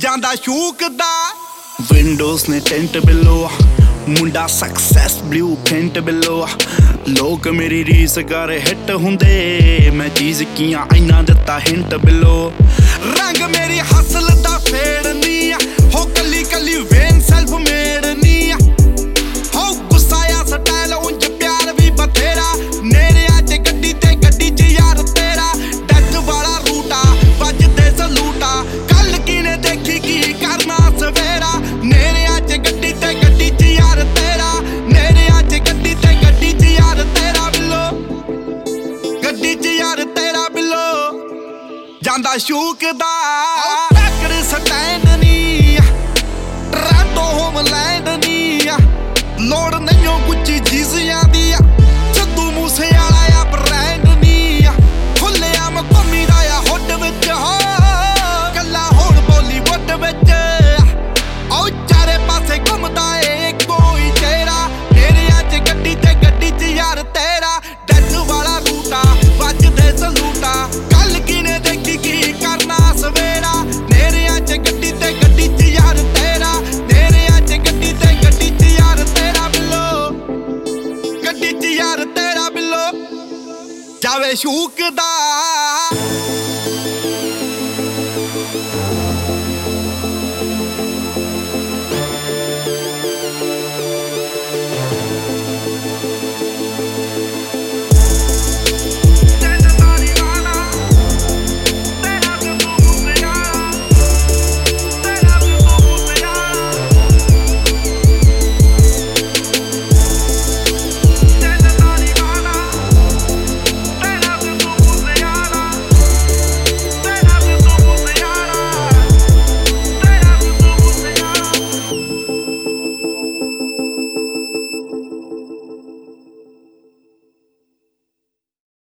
ਜਾਂਦਾ ਸ਼ੂਕ ਦਾ ਵਿੰਡੋਜ਼ ਨੇ ਟੈਂਟ ਬਿਲੋ ਮੁੰਡਾ ਸਕਸੈਸ ਬਲੂ ਪੈਂਟ ਬਿਲੋ ਲੋਕ ਮੇਰੀ ਰੀਸ ਕਰ ਹਿੱਟ ਹੁੰਦੇ। ਮੈਂ ਚੀਜ਼ ਕੀਆਂ ਇਹਨਾਂ ਦਿੱਤਾ ਹਿੰਟ ਬਿਲੋ ਰੰਗ ਮੇਰੀ ਹਸਲ ਦਾ ਟਰੈਕਟਰਾਂ ਦਾ ਸ਼ੌਕ ਦਾ। ਟਰੈਕਟਰ ਸਟੈਂਡ ਨਹੀਂ ਟਰਾਂਟੋ ਹੋਮਲੈਂਡ ਨਹੀਂ ਲੋੜ ਨਹੀਂ ਉਹ ਕੁਝ ਚੀਜ਼ਾਂ ਦੀ ਯਾਰ ਤੇਰਾ ਬਿੱਲੋ ਜਾਵੇ ਸ਼ੂਕ